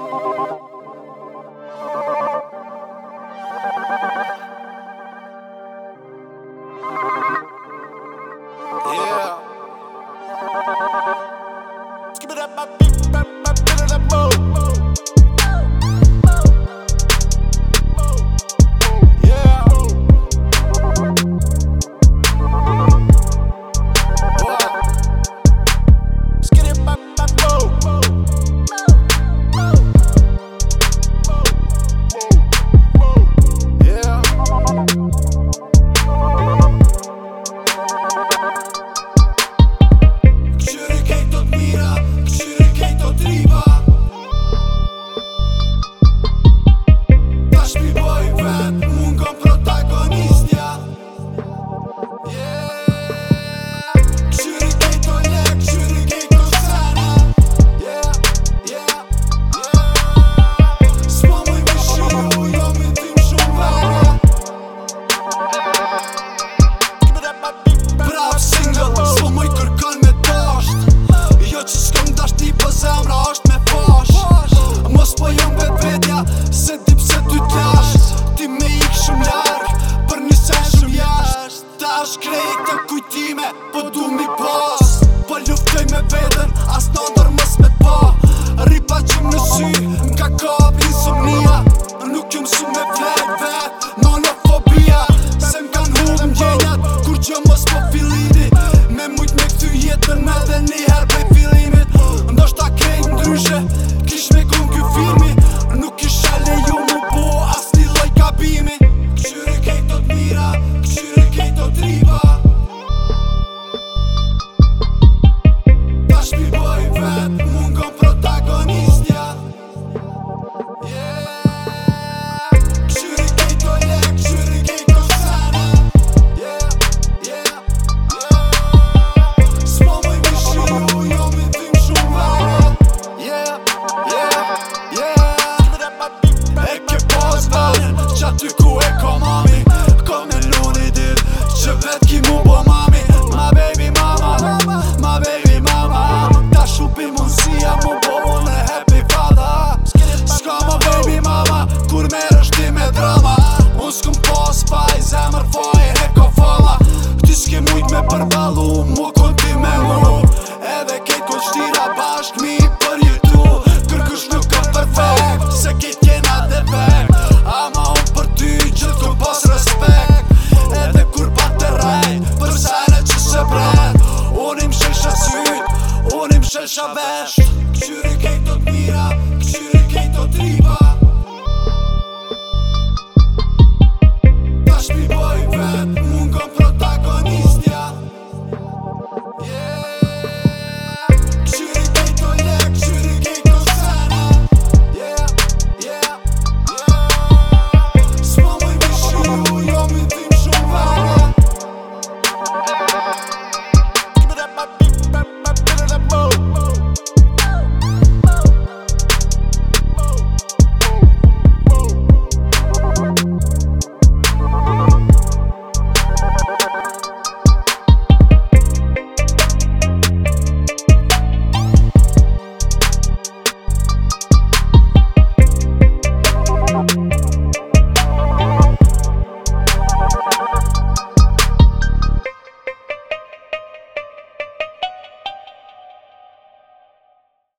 Thank you ash krejtë kujtime Po du mi pas Po luftoj me vedën As në dërë mës me pas Këqyrë kejtë të t'mira, këqyrë kejtë triba Da shpi bojë për